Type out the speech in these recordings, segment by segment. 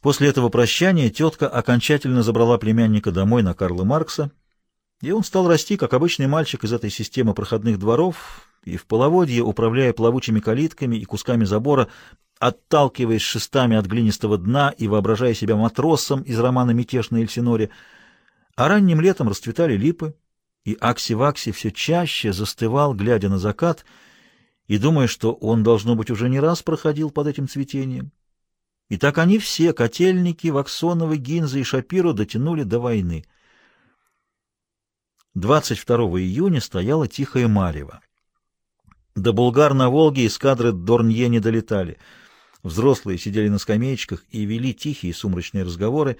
После этого прощания тетка окончательно забрала племянника домой на Карла Маркса, и он стал расти, как обычный мальчик из этой системы проходных дворов, и в половодье, управляя плавучими калитками и кусками забора, отталкиваясь шестами от глинистого дна и воображая себя матросом из романа «Мятеж на Эльсиноре», а ранним летом расцветали липы, и Акси-Вакси все чаще застывал, глядя на закат, и думая, что он, должно быть, уже не раз проходил под этим цветением. И так они все, Котельники, Ваксоновы, Гинза и Шапиро, дотянули до войны. 22 июня стояла тихая марево. До Булгар на Волге эскадры Дорнье не долетали. Взрослые сидели на скамеечках и вели тихие сумрачные разговоры.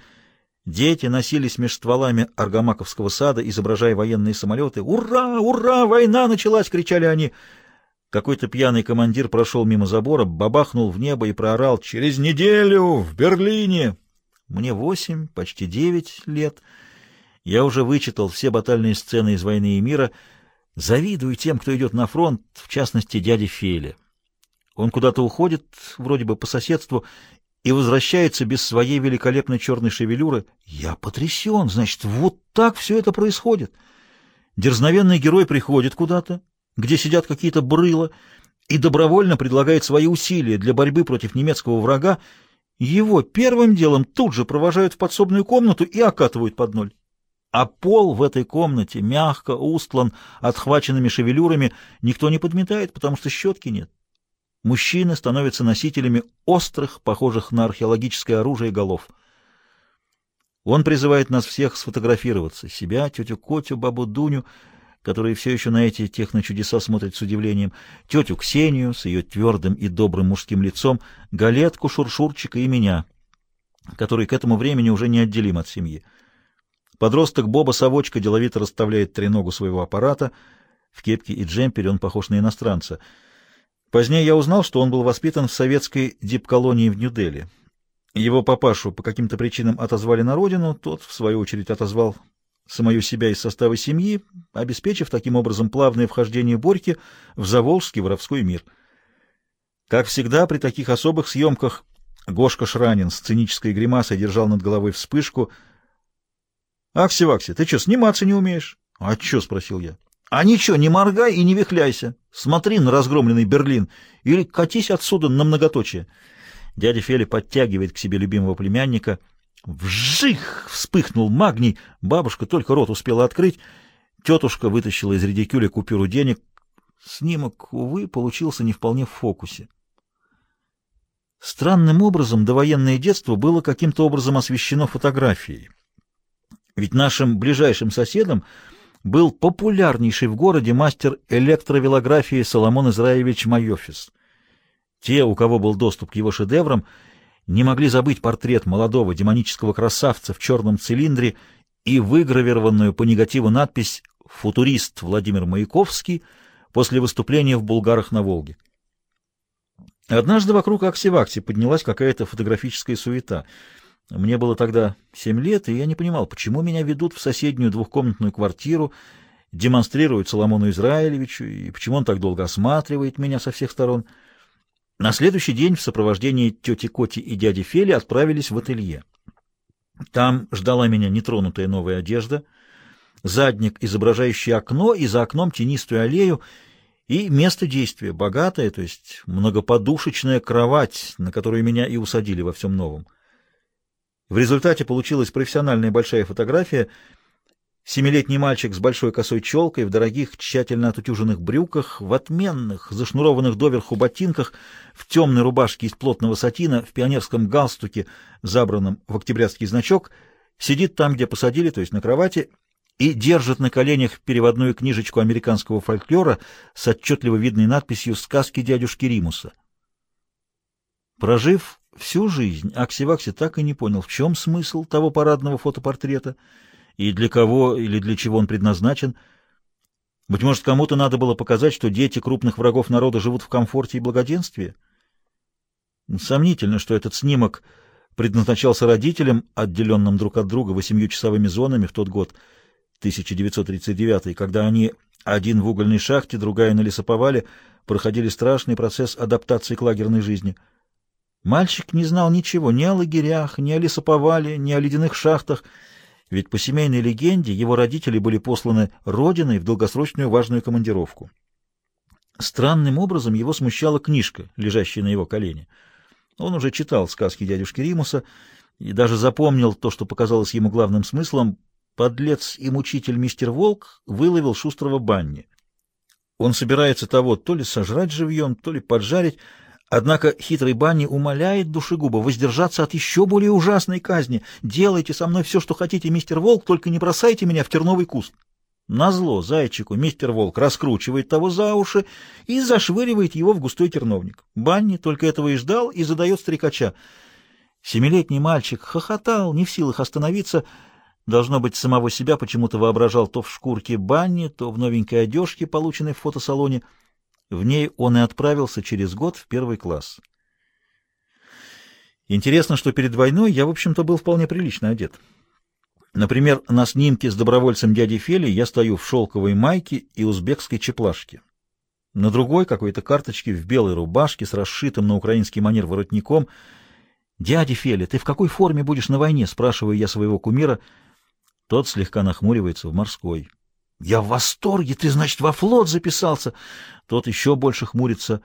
Дети носились меж стволами Аргамаковского сада, изображая военные самолеты. «Ура! Ура! Война началась!» — кричали они. Какой-то пьяный командир прошел мимо забора, бабахнул в небо и проорал «Через неделю в Берлине!» Мне восемь, почти девять лет. Я уже вычитал все батальные сцены из «Войны и мира». Завидую тем, кто идет на фронт, в частности, дяде Феле. Он куда-то уходит, вроде бы по соседству, и возвращается без своей великолепной черной шевелюры. Я потрясен, значит, вот так все это происходит. Дерзновенный герой приходит куда-то, где сидят какие-то брыла, и добровольно предлагает свои усилия для борьбы против немецкого врага, его первым делом тут же провожают в подсобную комнату и окатывают под ноль. А пол в этой комнате мягко устлан отхваченными шевелюрами, никто не подметает, потому что щетки нет. Мужчины становятся носителями острых, похожих на археологическое оружие голов. Он призывает нас всех сфотографироваться, себя, тетю Котю, бабу Дуню, которые все еще на эти техночудеса смотрят с удивлением, тетю Ксению с ее твердым и добрым мужским лицом, Галетку, Шуршурчика и меня, который к этому времени уже неотделим от семьи. Подросток Боба Совочка деловито расставляет треногу своего аппарата. В кепке и джемпере он похож на иностранца. Позднее я узнал, что он был воспитан в советской дипколонии в Нью-Дели. Его папашу по каким-то причинам отозвали на родину, тот, в свою очередь, отозвал самую себя из состава семьи, обеспечив таким образом плавное вхождение Борьки в заволжский воровской мир. Как всегда, при таких особых съемках Гошка Шранин с сценической гримасой держал над головой вспышку. — Акси-Вакси, ты что, сниматься не умеешь? — А что? — спросил я. — А ничего, не моргай и не вихляйся. Смотри на разгромленный Берлин или катись отсюда на многоточие. Дядя Фели подтягивает к себе любимого племянника — Вжих! Вспыхнул магний. Бабушка только рот успела открыть. Тетушка вытащила из редикюля купюру денег. Снимок, увы, получился не вполне в фокусе. Странным образом довоенное детство было каким-то образом освещено фотографией. Ведь нашим ближайшим соседом был популярнейший в городе мастер электровелографии Соломон Израилевич Майофис. Те, у кого был доступ к его шедеврам, не могли забыть портрет молодого демонического красавца в черном цилиндре и выгравированную по негативу надпись «Футурист Владимир Маяковский» после выступления в «Булгарах на Волге». Однажды вокруг Аксивакси поднялась какая-то фотографическая суета. Мне было тогда семь лет, и я не понимал, почему меня ведут в соседнюю двухкомнатную квартиру, демонстрируют Соломону Израилевичу, и почему он так долго осматривает меня со всех сторон — на следующий день в сопровождении тети Коти и дяди Фели отправились в ателье. Там ждала меня нетронутая новая одежда, задник, изображающий окно, и за окном тенистую аллею, и место действия, богатая, то есть многоподушечная кровать, на которую меня и усадили во всем новом. В результате получилась профессиональная большая фотография — Семилетний мальчик с большой косой челкой, в дорогих, тщательно отутюженных брюках, в отменных, зашнурованных доверху ботинках, в темной рубашке из плотного сатина, в пионерском галстуке, забранном в октябрятский значок, сидит там, где посадили, то есть на кровати, и держит на коленях переводную книжечку американского фольклора с отчетливо видной надписью «Сказки дядюшки Римуса». Прожив всю жизнь, Акси-Вакси так и не понял, в чем смысл того парадного фотопортрета — и для кого или для чего он предназначен. Быть может, кому-то надо было показать, что дети крупных врагов народа живут в комфорте и благоденствии? Сомнительно, что этот снимок предназначался родителям, отделенным друг от друга восемью-часовыми зонами в тот год, 1939, когда они, один в угольной шахте, другая на лесоповале, проходили страшный процесс адаптации к лагерной жизни. Мальчик не знал ничего ни о лагерях, ни о лесоповале, ни о ледяных шахтах, ведь по семейной легенде его родители были посланы родиной в долгосрочную важную командировку. Странным образом его смущала книжка, лежащая на его колене. Он уже читал сказки дядюшки Римуса и даже запомнил то, что показалось ему главным смыслом. Подлец и мучитель мистер Волк выловил шустрого Банни. Он собирается того то ли сожрать живьем, то ли поджарить, Однако хитрый Банни умоляет душегуба воздержаться от еще более ужасной казни. «Делайте со мной все, что хотите, мистер Волк, только не бросайте меня в терновый куст». Назло зайчику мистер Волк раскручивает того за уши и зашвыривает его в густой терновник. Банни только этого и ждал и задает стрекача. Семилетний мальчик хохотал, не в силах остановиться. Должно быть, самого себя почему-то воображал то в шкурке Банни, то в новенькой одежке, полученной в фотосалоне. В ней он и отправился через год в первый класс. Интересно, что перед войной я, в общем-то, был вполне прилично одет. Например, на снимке с добровольцем дяди Фели я стою в шелковой майке и узбекской чеплашке. На другой какой-то карточке в белой рубашке с расшитым на украинский манер воротником. «Дядя Фели, ты в какой форме будешь на войне?» — спрашиваю я своего кумира. Тот слегка нахмуривается в морской. «Я в восторге! Ты, значит, во флот записался!» Тот еще больше хмурится.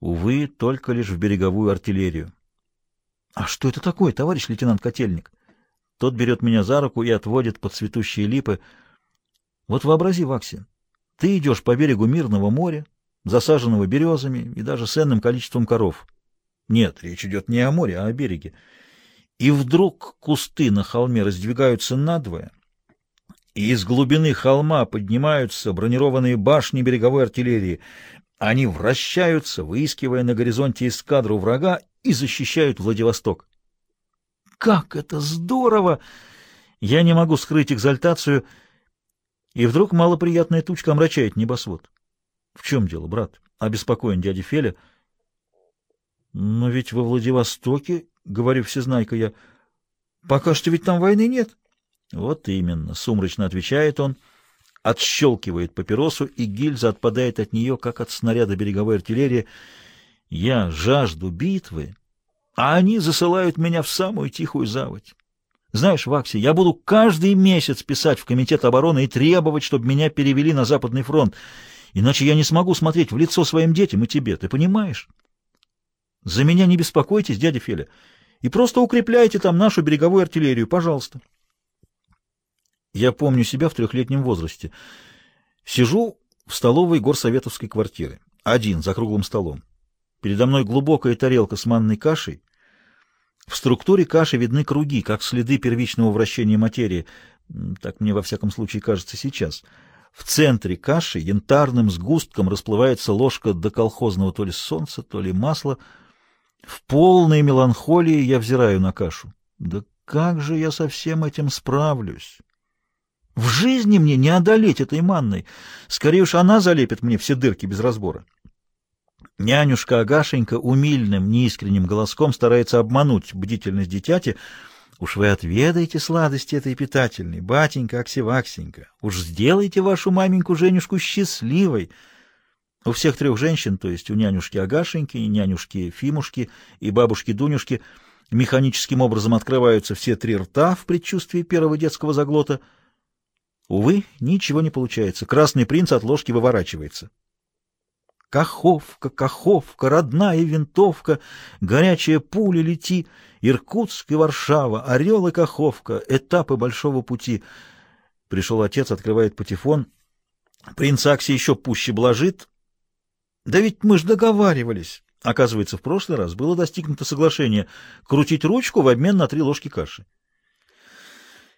Увы, только лишь в береговую артиллерию. «А что это такое, товарищ лейтенант Котельник?» Тот берет меня за руку и отводит под цветущие липы. Вот вообрази, Вакси, ты идешь по берегу мирного моря, засаженного березами и даже ценным количеством коров. Нет, речь идет не о море, а о береге. И вдруг кусты на холме раздвигаются надвое, и из глубины холма поднимаются бронированные башни береговой артиллерии. Они вращаются, выискивая на горизонте эскадру врага, и защищают Владивосток. Как это здорово! Я не могу скрыть экзальтацию, и вдруг малоприятная тучка омрачает небосвод. — В чем дело, брат? — обеспокоен дядя Феля. — Но ведь во Владивостоке, — говорю всезнайка я, — пока что ведь там войны нет. — Вот именно, — сумрачно отвечает он, отщелкивает папиросу, и гильза отпадает от нее, как от снаряда береговой артиллерии. Я жажду битвы а они засылают меня в самую тихую заводь. Знаешь, Вакси, я буду каждый месяц писать в Комитет обороны и требовать, чтобы меня перевели на Западный фронт, иначе я не смогу смотреть в лицо своим детям и тебе, ты понимаешь? За меня не беспокойтесь, дядя Феля, и просто укрепляйте там нашу береговую артиллерию, пожалуйста. Я помню себя в трехлетнем возрасте. Сижу в столовой горсоветовской квартиры, один, за круглым столом. Передо мной глубокая тарелка с манной кашей, в структуре каши видны круги, как следы первичного вращения материи. Так мне во всяком случае кажется сейчас. В центре каши янтарным сгустком расплывается ложка до колхозного то ли солнца, то ли масла. В полной меланхолии я взираю на кашу. Да как же я со всем этим справлюсь? В жизни мне не одолеть этой манной. Скорее уж она залепит мне все дырки без разбора. Нянюшка Агашенька умильным, неискренним голоском старается обмануть бдительность дитяти. Уж вы отведаете сладости этой питательной, батенька Аксиваксенька. Уж сделайте вашу маменьку Женюшку счастливой. У всех трех женщин, то есть у нянюшки Агашеньки, нянюшки Фимушки и бабушки Дунюшки, механическим образом открываются все три рта в предчувствии первого детского заглота. Увы, ничего не получается. Красный принц от ложки выворачивается. Каховка, Каховка, родная винтовка, горячая пуля лети, Иркутск и Варшава, Орел и Каховка, этапы большого пути. Пришел отец, открывает патефон. Принц Акси еще пуще блажит. Да ведь мы ж договаривались. Оказывается, в прошлый раз было достигнуто соглашение крутить ручку в обмен на три ложки каши.